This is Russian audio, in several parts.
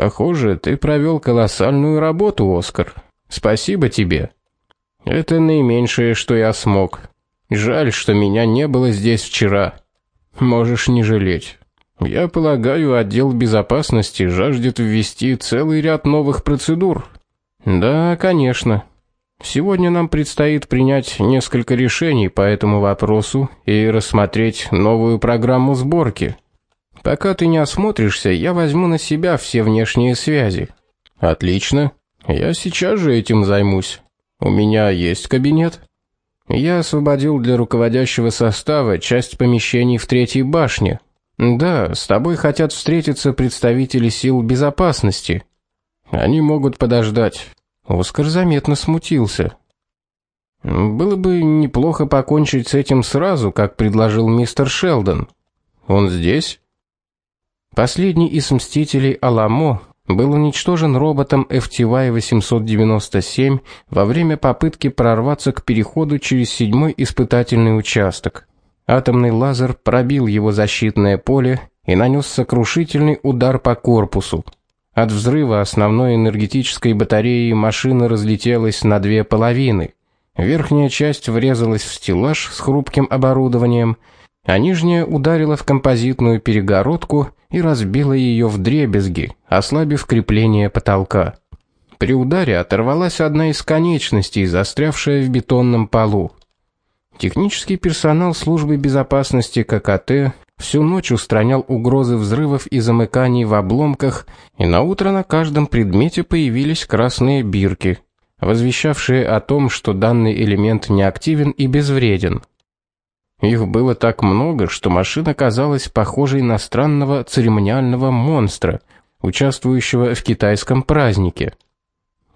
Похоже, ты провел колоссальную работу, Оскар. Спасибо тебе. Это наименьшее, что я смог. Жаль, что меня не было здесь вчера. Можешь не жалеть. Я полагаю, отдел безопасности жаждет ввести целый ряд новых процедур. Да, конечно. Сегодня нам предстоит принять несколько решений по этому вопросу и рассмотреть новую программу сборки. Пока ты не осмотришься, я возьму на себя все внешние связи. Отлично. Я сейчас же этим займусь. У меня есть кабинет. Я освободил для руководящего состава часть помещений в третьей башне. Да, с тобой хотят встретиться представители сил безопасности. Они могут подождать. Оскар заметно смутился. Было бы неплохо покончить с этим сразу, как предложил мистер Шелдон. Он здесь? Последний из мстителей Аламо был уничтожен роботом FTY-897 во время попытки прорваться к переходу через седьмой испытательный участок. Атомный лазер пробил его защитное поле и нанес сокрушительный удар по корпусу. От взрыва основной энергетической батареи машина разлетелась на две половины. Верхняя часть врезалась в стеллаж с хрупким оборудованием, а нижняя ударила в композитную перегородку и разбила ее вдребезги, ослабив крепление потолка. При ударе оторвалась одна из конечностей, застрявшая в бетонном полу. Технический персонал службы безопасности ККТ всю ночь устранял угрозы взрывов и замыканий в обломках, и на утро на каждом предмете появились красные бирки, возвещавшие о том, что данный элемент неактивен и безвреден. Их было так много, что машина казалась похожей на странного церемониального монстра, участвующего в китайском празднике.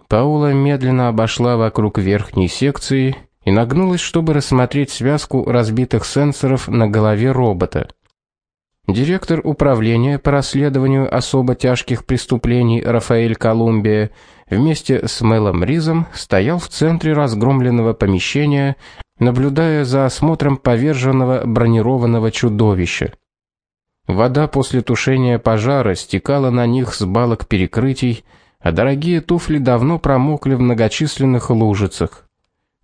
Паула медленно обошла вокруг верхней секции и нагнулась, чтобы рассмотреть связку разбитых сенсоров на голове робота. Директор управления по расследованию особо тяжких преступлений Рафаэль Колумбия вместе с Мелом Ризом стоял в центре разгромленного помещения, наблюдая за осмотром поверженного бронированного чудовища. Вода после тушения пожара стекала на них с балок перекрытий, а дорогие туфли давно промокли в многочисленных лужицах.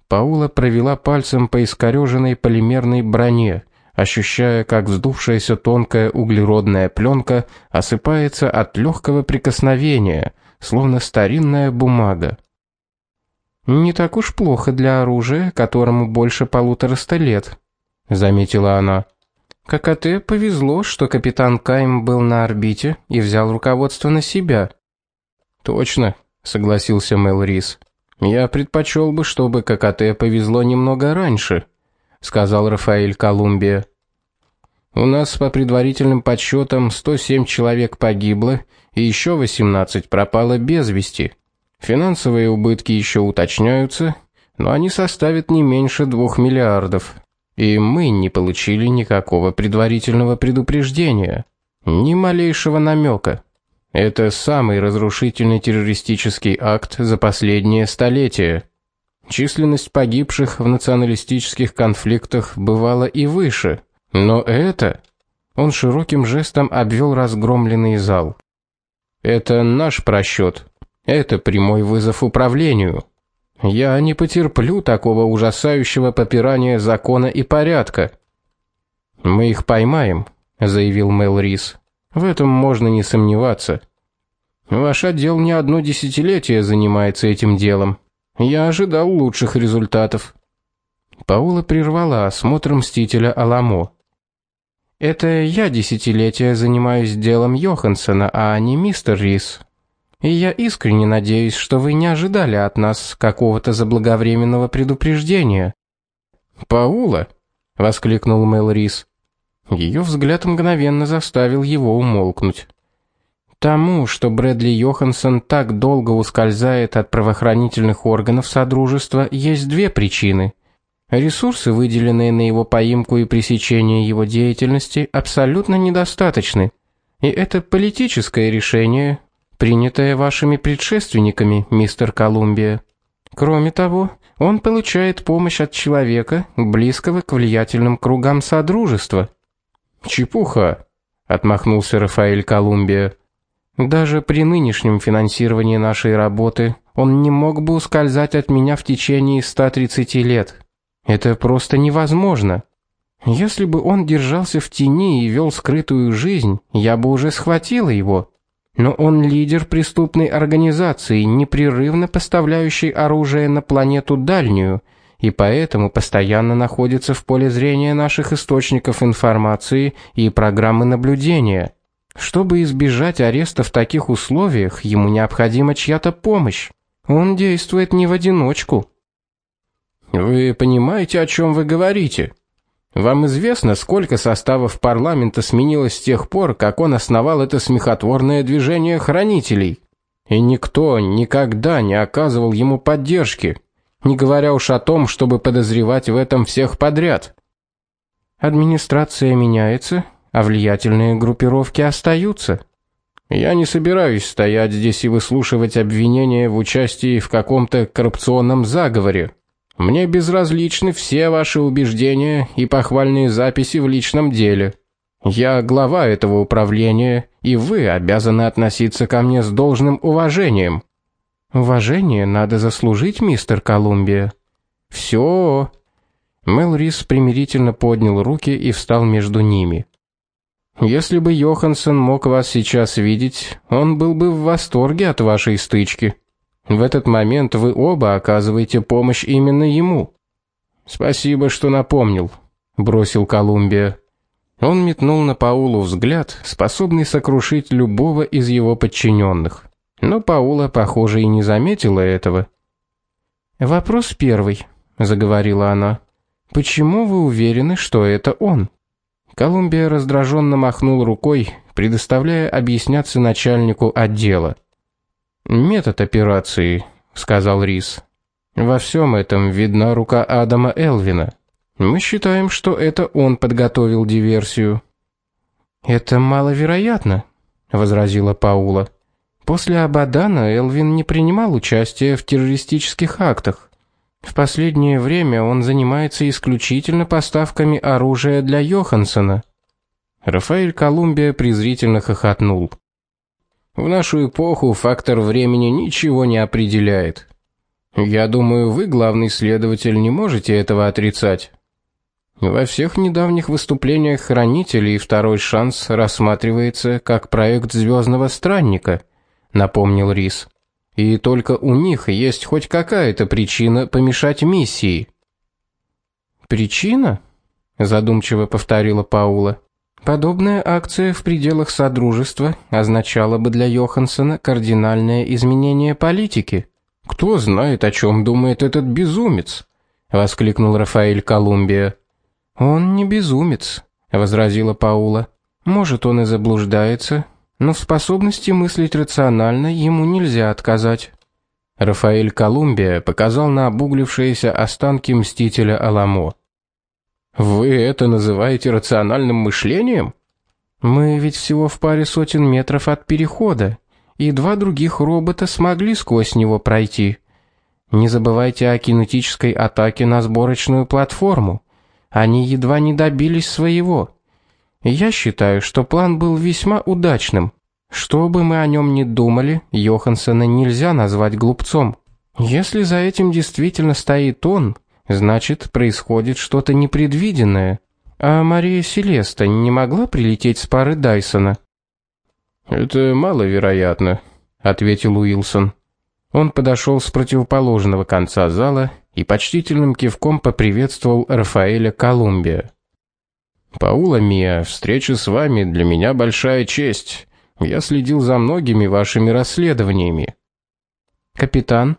Паула провела пальцем по искореженной полимерной броне, ощущая, как вздувшаяся тонкая углеродная пленка осыпается от легкого прикосновения, словно старинная бумага. Не так уж плохо для оружия, которому больше полутораста лет, заметила она. ККТ повезло, что капитан Кайм был на орбите и взял руководство на себя. Точно, согласился Мел Рис. Я предпочел бы, чтобы ККТ повезло немного раньше, сказал Рафаэль Колумбия. У нас по предварительным подсчетам 107 человек погибло и еще 18 пропало без вести. Финансовые убытки еще уточняются, но они составят не меньше двух миллиардов. И мы не получили никакого предварительного предупреждения, ни малейшего намека. Это самый разрушительный террористический акт за последнее столетие. Численность погибших в националистических конфликтах бывала и выше, но это он широким жестом обвел разгромленный зал. Это наш просчет. Это прямой вызов управлению. Я не потерплю такого ужасающего попирания закона и порядка. Мы их поймаем, заявил Мэл Рис. В этом можно не сомневаться. Ваш отдел не одно десятилетие занимается этим делом. Я ожидал лучших результатов. Паула прервала осмотр мстителя Аламо. Это я десятилетия занимаюсь делом Йохансена, а не мистер Рис. И я искренне надеюсь, что вы не ожидали от нас какого-то заблаговременного предупреждения. Паула, воскликнул Мел Рис. Ее взгляд мгновенно заставил его умолкнуть. Тому, что Брэдли Йоханссон так долго ускользает от правоохранительных органов содружества, есть две причины. Ресурсы, выделенные на его поимку и пресечение его деятельности, абсолютно недостаточны. И это политическое решение, принятое вашими предшественниками, мистер Колумбия. Кроме того, он получает помощь от человека, близкого к влиятельным кругам содружества. Чепуха, отмахнулся Рафаэль Колумбия. Даже при нынешнем финансировании нашей работы он не мог бы ускользать от меня в течение 130 лет. Это просто невозможно. Если бы он держался в тени и вел скрытую жизнь, я бы уже схватила его. Но он лидер преступной организации, непрерывно поставляющей оружие на планету дальнюю, и поэтому постоянно находится в поле зрения наших источников информации и программы наблюдения. Чтобы избежать ареста в таких условиях, ему необходима чья-то помощь. Он действует не в одиночку. Вы понимаете, о чем вы говорите? Вам известно, сколько составов парламента сменилось с тех пор, как он основал это смехотворное движение хранителей? И никто никогда не оказывал ему поддержки, не говоря уж о том, чтобы подозревать в этом всех подряд. Администрация меняется, а влиятельные группировки остаются. Я не собираюсь стоять здесь и выслушивать обвинения в участии в каком-то коррупционном заговоре. Мне безразличны все ваши убеждения и похвальные записи в личном деле. Я глава этого управления, и вы обязаны относиться ко мне с должным уважением. Уважение надо заслужить, мистер Колумбия. Все. Мелрис примирительно поднял руки и встал между ними. Если бы Йоханссон мог вас сейчас видеть, он был бы в восторге от вашей стычки. В этот момент вы оба оказываете помощь именно ему. Спасибо, что напомнил, бросил Колумбия. Он метнул на Паулу взгляд, способный сокрушить любого из его подчиненных. Но Паула, похоже, и не заметила этого. Вопрос первый, заговорила она. Почему вы уверены, что это он? Колумбия раздраженно махнул рукой, предоставляя объясняться начальнику отдела. Метод операции, сказал Рис. Во всем этом видна рука Адама Элвина. Мы считаем, что это он подготовил диверсию. Это маловероятно, возразила Паула. После Абадана Элвин не принимал участия в террористических актах. В последнее время он занимается исключительно поставками оружия для Йохансона. Рафаэль Колумбия презрительно хохотнул. В нашу эпоху фактор времени ничего не определяет. Я думаю, вы, главный следователь, не можете этого отрицать. Во всех недавних выступлениях хранителей второй шанс рассматривается как проект звездного странника, напомнил Рис. И только у них есть хоть какая-то причина помешать миссии. Причина? задумчиво повторила Паула. Подобная акция в пределах содружества означала бы для Йохансена кардинальное изменение политики. Кто знает, о чем думает этот безумец, воскликнул Рафаэль Колумбия. Он не безумец, возразила Паула. Может, он и заблуждается, но в способности мыслить рационально ему нельзя отказать. Рафаэль Колумбия показал на обуглившиеся останки мстителя Аламо. Вы это называете рациональным мышлением? Мы ведь всего в паре сотен метров от перехода, и два других робота смогли сквозь него пройти. Не забывайте о кинетической атаке на сборочную платформу. Они едва не добились своего. Я считаю, что план был весьма удачным. Что бы мы о нем ни думали, Йохансена нельзя назвать глупцом. Если за этим действительно стоит он, Значит, происходит что-то непредвиденное. А Мария Селеста не могла прилететь с пары Дайсона. Это маловероятно, ответил Уилсон. Он подошел с противоположного конца зала и почтительным кивком поприветствовал Рафаэля Колумбия. Паула Мия, встреча с вами для меня большая честь. Я следил за многими вашими расследованиями. Капитан,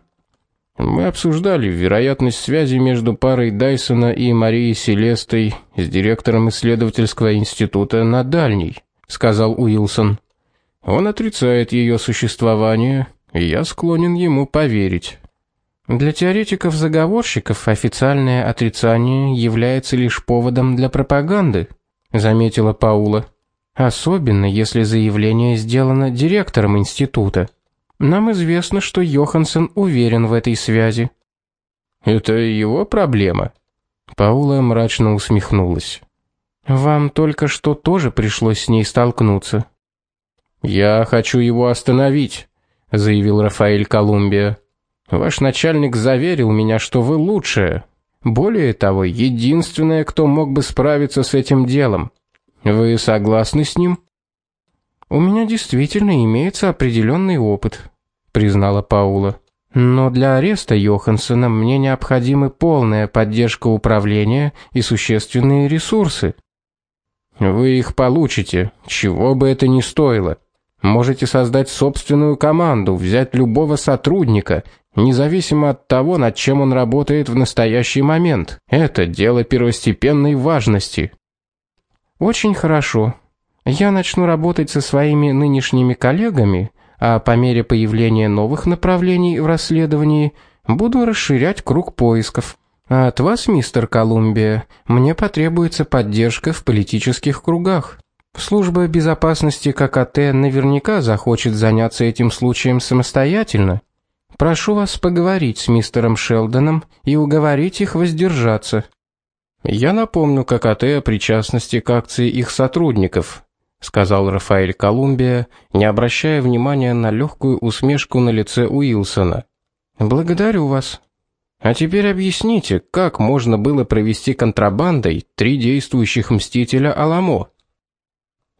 мы обсуждали вероятность связи между парой Дайсона и Марией Селестой с директором исследовательского института на Дальней, сказал Уилсон. Он отрицает ее существование, и я склонен ему поверить. Для теоретиков-заговорщиков официальное отрицание является лишь поводом для пропаганды, заметила Паула. Особенно если заявление сделано директором института. Нам известно, что Йоханссон уверен в этой связи. Это его проблема. Паула мрачно усмехнулась. Вам только что тоже пришлось с ней столкнуться. Я хочу его остановить, заявил Рафаэль Колумбия. Ваш начальник заверил меня, что вы лучшая. Более того, единственная, кто мог бы справиться с этим делом. Вы согласны с ним? У меня действительно имеется определенный опыт, признала Паула. Но для ареста Йохансена мне необходима полная поддержка управления и существенные ресурсы. Вы их получите, чего бы это ни стоило. Можете создать собственную команду, взять любого сотрудника, независимо от того, над чем он работает в настоящий момент. Это дело первостепенной важности. Очень хорошо. Я начну работать со своими нынешними коллегами а по мере появления новых направлений в расследовании буду расширять круг поисков. А от вас, мистер Колумбия, мне потребуется поддержка в политических кругах. Служба безопасности ККТ наверняка захочет заняться этим случаем самостоятельно. Прошу вас поговорить с мистером Шелдоном и уговорить их воздержаться. Я напомню ККТ о причастности к акции их сотрудников, сказал Рафаэль Колумбия, не обращая внимания на легкую усмешку на лице Уилсона. Благодарю вас. А теперь объясните, как можно было провести контрабандой три действующих мстителя Аламо?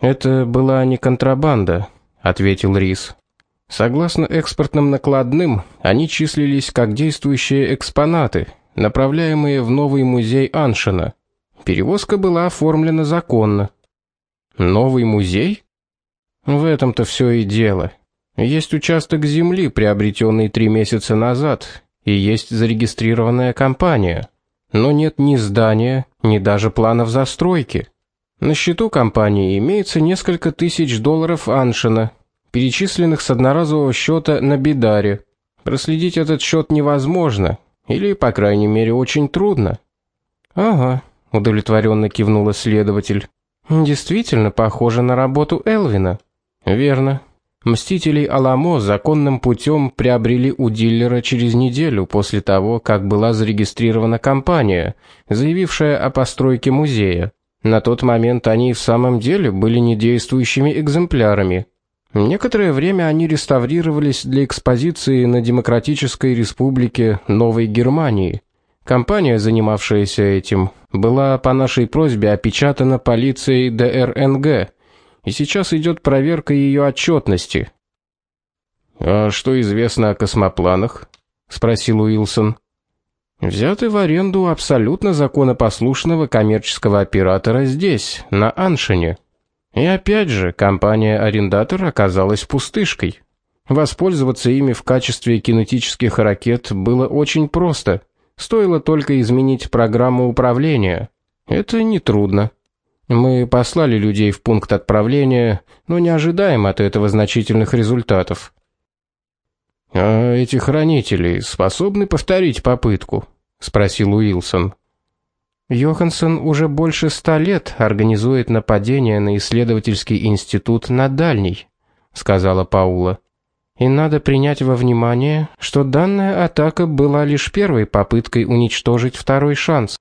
Это была не контрабанда, ответил Рис. Согласно экспортным накладным, они числились как действующие экспонаты, направляемые в новый музей Аншина. Перевозка была оформлена законно. Новый музей? В этом-то все и дело. Есть участок земли, приобретенный три месяца назад, и есть зарегистрированная компания. Но нет ни здания, ни даже планов застройки. На счету компании имеется несколько тысяч долларов аншина, перечисленных с одноразового счета на Бидаре. Проследить этот счет невозможно, или, по крайней мере, очень трудно. Ага, удовлетворенно кивнула следователь. Действительно похоже на работу Элвина. Верно. Мстителей Аламо законным путем приобрели у дилера через неделю после того, как была зарегистрирована компания, заявившая о постройке музея. На тот момент они в самом деле были недействующими экземплярами. Некоторое время они реставрировались для экспозиции на Демократической Республике Новой Германии. Компания, занимавшаяся этим, была по нашей просьбе опечатана полицией ДРНГ, и сейчас идет проверка ее отчетности. А что известно о космопланах? спросил Уилсон. Взяты в аренду абсолютно законопослушного коммерческого оператора здесь, на Аншине. И опять же, компания-арендатор оказалась пустышкой. Воспользоваться ими в качестве кинетических ракет было очень просто. Стоило только изменить программу управления. Это не трудно. Мы послали людей в пункт отправления, но не ожидаем от этого значительных результатов. А эти хранители способны повторить попытку, спросил Уилсон. Йоханссон уже больше ста лет организует нападения на исследовательский институт на Дальний, сказала Паула. И надо принять во внимание, что данная атака была лишь первой попыткой уничтожить второй шанс.